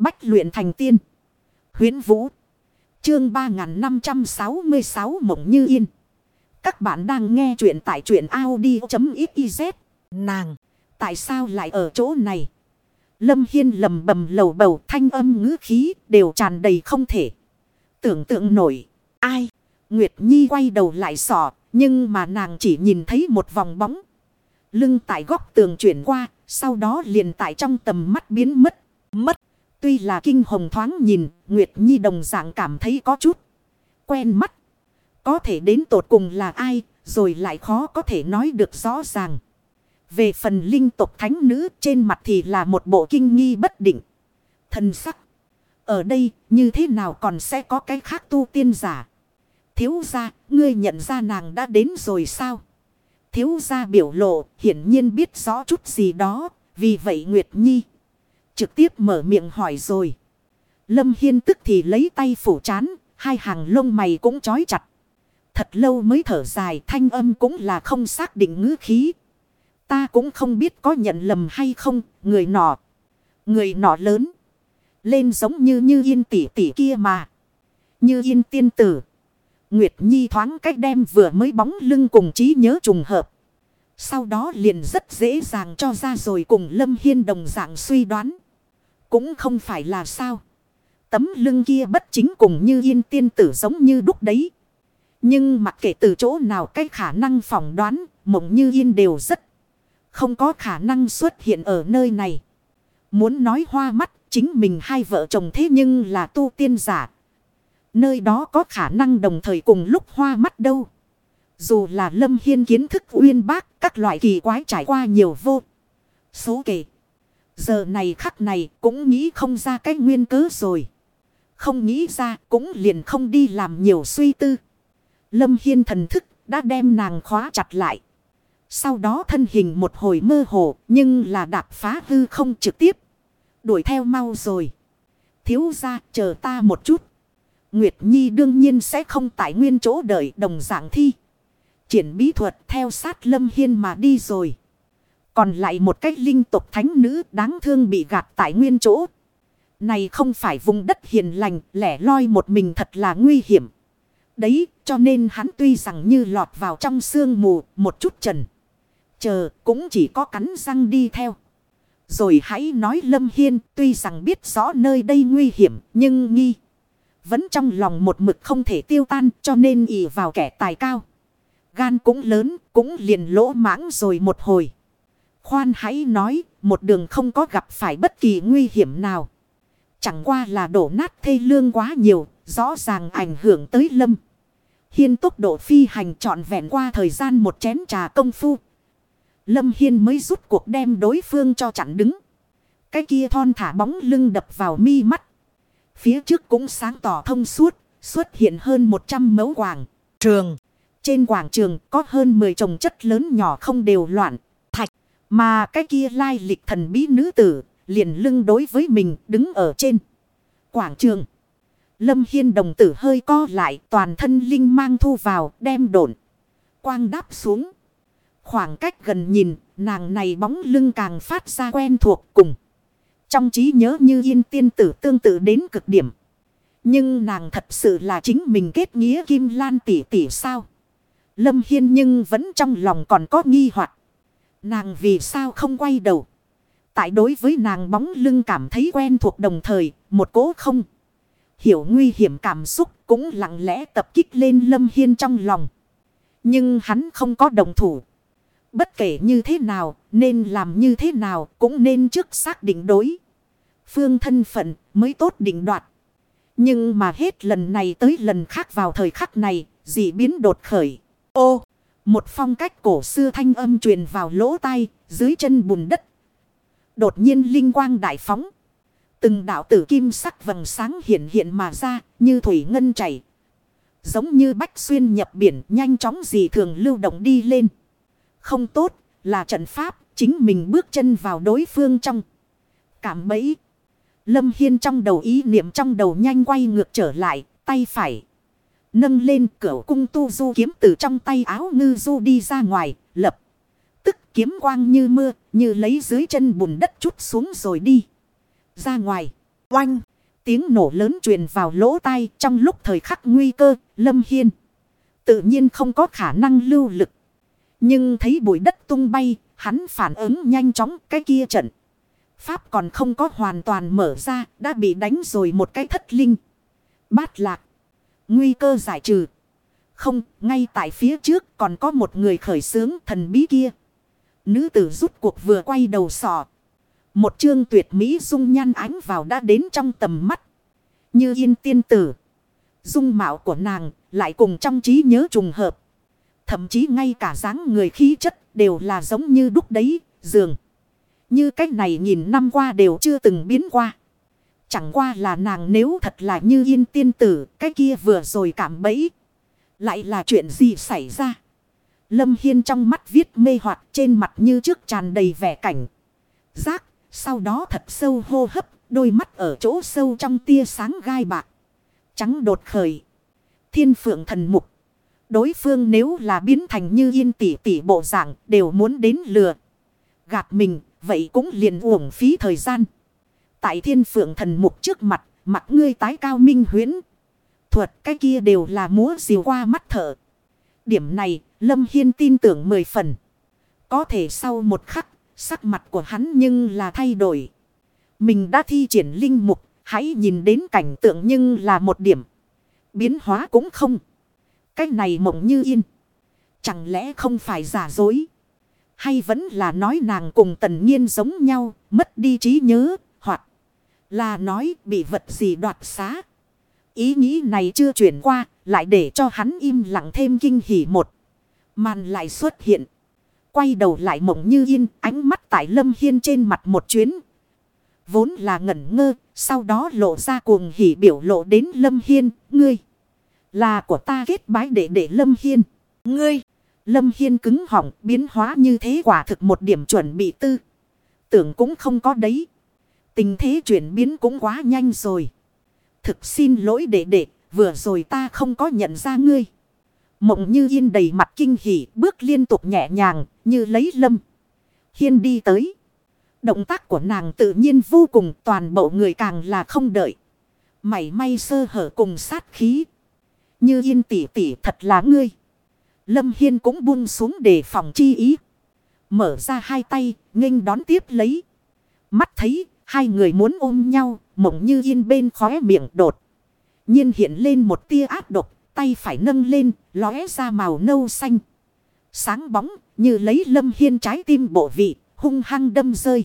Bách luyện thành tiên. huyễn Vũ. Chương 3566 Mộng Như Yên. Các bạn đang nghe truyện tại truyện Audi.xyz. Nàng. Tại sao lại ở chỗ này? Lâm Hiên lầm bầm lầu bầu, thanh âm ngữ khí đều tràn đầy không thể. Tưởng tượng nổi. Ai? Nguyệt Nhi quay đầu lại sỏ. Nhưng mà nàng chỉ nhìn thấy một vòng bóng. Lưng tại góc tường chuyển qua. Sau đó liền tại trong tầm mắt biến mất. Mất. Tuy là kinh hồng thoáng nhìn. Nguyệt Nhi đồng dạng cảm thấy có chút. Quen mắt. Có thể đến tột cùng là ai. Rồi lại khó có thể nói được rõ ràng. Về phần linh tộc thánh nữ, trên mặt thì là một bộ kinh nghi bất định. Thần sắc. Ở đây, như thế nào còn sẽ có cái khác tu tiên giả. Thiếu gia, ngươi nhận ra nàng đã đến rồi sao? Thiếu gia biểu lộ hiển nhiên biết rõ chút gì đó. Vì vậy Nguyệt Nhi trực tiếp mở miệng hỏi rồi. Lâm Hiên tức thì lấy tay phủ chán. Hai hàng lông mày cũng chói chặt. Thật lâu mới thở dài thanh âm cũng là không xác định ngữ khí. Ta cũng không biết có nhận lầm hay không, người nọ. Người nọ lớn. Lên giống như như yên tỷ tỷ kia mà. Như yên tiên tử. Nguyệt Nhi thoáng cách đem vừa mới bóng lưng cùng trí nhớ trùng hợp. Sau đó liền rất dễ dàng cho ra rồi cùng Lâm Hiên đồng dạng suy đoán. Cũng không phải là sao. Tấm lưng kia bất chính cùng như yên tiên tử giống như đúc đấy. Nhưng mặc kệ từ chỗ nào cái khả năng phỏng đoán, mộng như yên đều rất không có khả năng xuất hiện ở nơi này. Muốn nói hoa mắt, chính mình hai vợ chồng thế nhưng là tu tiên giả. Nơi đó có khả năng đồng thời cùng lúc hoa mắt đâu. Dù là lâm hiên kiến thức uyên bác, các loại kỳ quái trải qua nhiều vô. Số kể. Giờ này khắc này cũng nghĩ không ra cái nguyên cớ rồi. Không nghĩ ra cũng liền không đi làm nhiều suy tư. Lâm Hiên thần thức đã đem nàng khóa chặt lại. Sau đó thân hình một hồi mơ hồ, nhưng là đạp phá hư không trực tiếp. Đuổi theo mau rồi. Thiếu ra chờ ta một chút. Nguyệt Nhi đương nhiên sẽ không tại nguyên chỗ đợi đồng dạng thi. Triển bí thuật theo sát Lâm Hiên mà đi rồi. Còn lại một cách linh tục thánh nữ đáng thương bị gạt tại nguyên chỗ. Này không phải vùng đất hiền lành, lẻ loi một mình thật là nguy hiểm. Đấy, cho nên hắn tuy rằng như lọt vào trong sương mù, một chút trần. Chờ cũng chỉ có cắn răng đi theo. Rồi hãy nói Lâm Hiên tuy rằng biết rõ nơi đây nguy hiểm nhưng nghi. Vẫn trong lòng một mực không thể tiêu tan cho nên ỉ vào kẻ tài cao. Gan cũng lớn cũng liền lỗ mãng rồi một hồi. Khoan hãy nói một đường không có gặp phải bất kỳ nguy hiểm nào. Chẳng qua là đổ nát thê lương quá nhiều rõ ràng ảnh hưởng tới Lâm. Hiên tốc độ phi hành trọn vẹn qua thời gian một chén trà công phu Lâm Hiên mới rút cuộc đem đối phương cho chặn đứng. Cái kia thon thả bóng lưng đập vào mi mắt. Phía trước cũng sáng tỏ thông suốt, xuất hiện hơn 100 mẫu quảng trường. Trên quảng trường có hơn 10 trồng chất lớn nhỏ không đều loạn, thạch. Mà cái kia lai lịch thần bí nữ tử, liền lưng đối với mình đứng ở trên quảng trường. Lâm Hiên đồng tử hơi co lại toàn thân linh mang thu vào đem đổn. Quang đáp xuống. Khoảng cách gần nhìn, nàng này bóng lưng càng phát ra quen thuộc cùng. Trong trí nhớ như yên tiên tử tương tự đến cực điểm. Nhưng nàng thật sự là chính mình kết nghĩa kim lan tỷ tỷ sao? Lâm Hiên nhưng vẫn trong lòng còn có nghi hoặc Nàng vì sao không quay đầu? Tại đối với nàng bóng lưng cảm thấy quen thuộc đồng thời, một cố không. Hiểu nguy hiểm cảm xúc cũng lặng lẽ tập kích lên Lâm Hiên trong lòng. Nhưng hắn không có đồng thủ. Bất kể như thế nào, nên làm như thế nào cũng nên trước xác định đối. Phương thân phận mới tốt định đoạt. Nhưng mà hết lần này tới lần khác vào thời khắc này, dị biến đột khởi. Ô! Một phong cách cổ xưa thanh âm truyền vào lỗ tai, dưới chân bùn đất. Đột nhiên linh quang đại phóng. Từng đạo tử kim sắc vầng sáng hiện hiện mà ra, như thủy ngân chảy. Giống như bách xuyên nhập biển, nhanh chóng dị thường lưu động đi lên. Không tốt là trận pháp, chính mình bước chân vào đối phương trong. Cảm bẫy. Lâm Hiên trong đầu ý niệm trong đầu nhanh quay ngược trở lại, tay phải. Nâng lên cửa cung tu du kiếm từ trong tay áo ngư du đi ra ngoài, lập. Tức kiếm quang như mưa, như lấy dưới chân bùn đất chút xuống rồi đi. Ra ngoài. Oanh! Tiếng nổ lớn truyền vào lỗ tai trong lúc thời khắc nguy cơ, Lâm Hiên. Tự nhiên không có khả năng lưu lực. Nhưng thấy bụi đất tung bay, hắn phản ứng nhanh chóng cái kia trận. Pháp còn không có hoàn toàn mở ra, đã bị đánh rồi một cái thất linh. Bát lạc. Nguy cơ giải trừ. Không, ngay tại phía trước còn có một người khởi sướng thần bí kia. Nữ tử rút cuộc vừa quay đầu sọ. Một chương tuyệt mỹ dung nhan ánh vào đã đến trong tầm mắt. Như yên tiên tử. Dung mạo của nàng lại cùng trong trí nhớ trùng hợp. Thậm chí ngay cả dáng người khí chất đều là giống như đúc đấy, dường. Như cách này nhìn năm qua đều chưa từng biến qua. Chẳng qua là nàng nếu thật là như yên tiên tử, cái kia vừa rồi cảm bẫy. Lại là chuyện gì xảy ra? Lâm Hiên trong mắt viết mê hoặc trên mặt như trước tràn đầy vẻ cảnh. Giác, sau đó thật sâu hô hấp, đôi mắt ở chỗ sâu trong tia sáng gai bạc. Trắng đột khởi. Thiên phượng thần mục. Đối phương nếu là biến thành như yên tỷ tỷ bộ dạng đều muốn đến lừa. Gạt mình, vậy cũng liền uổng phí thời gian. Tại thiên phượng thần mục trước mặt, mặt ngươi tái cao minh huyễn. Thuật cái kia đều là múa diều qua mắt thở. Điểm này, Lâm Hiên tin tưởng mười phần. Có thể sau một khắc, sắc mặt của hắn nhưng là thay đổi. Mình đã thi triển linh mục, hãy nhìn đến cảnh tượng nhưng là một điểm. Biến hóa cũng không. Cái này mộng như yên. Chẳng lẽ không phải giả dối? Hay vẫn là nói nàng cùng tần nhiên giống nhau, mất đi trí nhớ, là nói bị vật gì đoạt xá. Ý nghĩ này chưa chuyển qua, lại để cho hắn im lặng thêm kinh hỉ một. Màn lại xuất hiện. Quay đầu lại mộng như yên, ánh mắt tại lâm hiên trên mặt một chuyến. Vốn là ngẩn ngơ, sau đó lộ ra cuồng hỉ biểu lộ đến lâm hiên, ngươi. Là của ta kết bái để để lâm hiên. Ngươi, lâm hiên cứng họng biến hóa như thế quả thực một điểm chuẩn bị tư. Tưởng cũng không có đấy. Tình thế chuyển biến cũng quá nhanh rồi. Thực xin lỗi đệ đệ, vừa rồi ta không có nhận ra ngươi. Mộng như yên đầy mặt kinh hỉ, bước liên tục nhẹ nhàng, như lấy lâm. Hiên đi tới. Động tác của nàng tự nhiên vô cùng toàn bộ người càng là không đợi. Mảy may sơ hở cùng sát khí. Như yên tỉ tỉ thật là ngươi. Lâm Hiên cũng buông xuống để phòng chi ý. Mở ra hai tay, nghênh đón tiếp lấy. Mắt thấy, hai người muốn ôm nhau, mộng như yên bên khóe miệng đột. nhiên hiện lên một tia áp độc, tay phải nâng lên, lóe ra màu nâu xanh. Sáng bóng, như lấy lâm hiên trái tim bộ vị, hung hăng đâm rơi.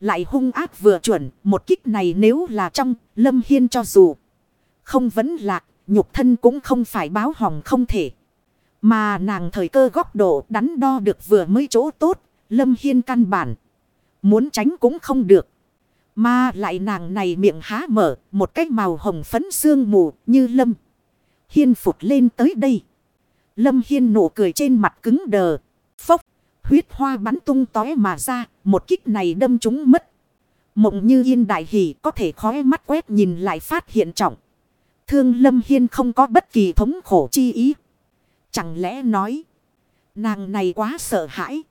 Lại hung ác vừa chuẩn, một kích này nếu là trong, lâm hiên cho dù. Không vấn lạc, nhục thân cũng không phải báo hỏng không thể. Mà nàng thời cơ góc độ đắn đo được vừa mới chỗ tốt, lâm hiên căn bản. Muốn tránh cũng không được. Mà lại nàng này miệng há mở, một cái màu hồng phấn xương mù như lâm. Hiên phụt lên tới đây. Lâm Hiên nụ cười trên mặt cứng đờ. Phốc, huyết hoa bắn tung tói mà ra, một kích này đâm chúng mất. Mộng như yên đại hỷ có thể khói mắt quét nhìn lại phát hiện trọng. Thương Lâm Hiên không có bất kỳ thống khổ chi ý. Chẳng lẽ nói, nàng này quá sợ hãi.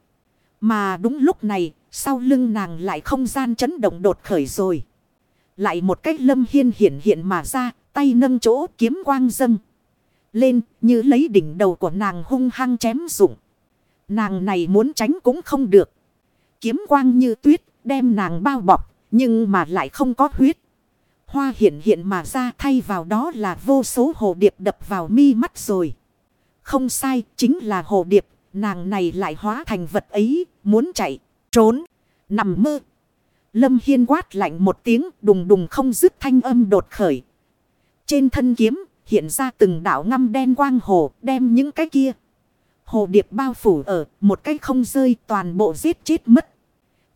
Mà đúng lúc này, sau lưng nàng lại không gian chấn động đột khởi rồi. Lại một cách lâm hiên hiện hiện mà ra, tay nâng chỗ kiếm quang dâng. Lên, như lấy đỉnh đầu của nàng hung hăng chém rụng. Nàng này muốn tránh cũng không được. Kiếm quang như tuyết, đem nàng bao bọc, nhưng mà lại không có huyết. Hoa hiện hiện mà ra thay vào đó là vô số hồ điệp đập vào mi mắt rồi. Không sai, chính là hồ điệp, nàng này lại hóa thành vật ấy, muốn chạy, trốn, nằm mơ. Lâm Hiên quát lạnh một tiếng đùng đùng không dứt thanh âm đột khởi. Trên thân kiếm hiện ra từng đảo ngăm đen quang hồ đem những cái kia. Hồ điệp bao phủ ở một cái không rơi toàn bộ giết chết mất.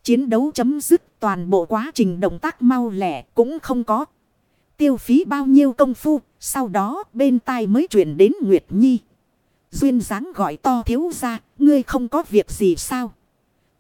Chiến đấu chấm dứt toàn bộ quá trình động tác mau lẻ cũng không có. Tiêu phí bao nhiêu công phu, sau đó bên tai mới chuyển đến Nguyệt Nhi. Duyên dáng gọi to thiếu ra, ngươi không có việc gì sao?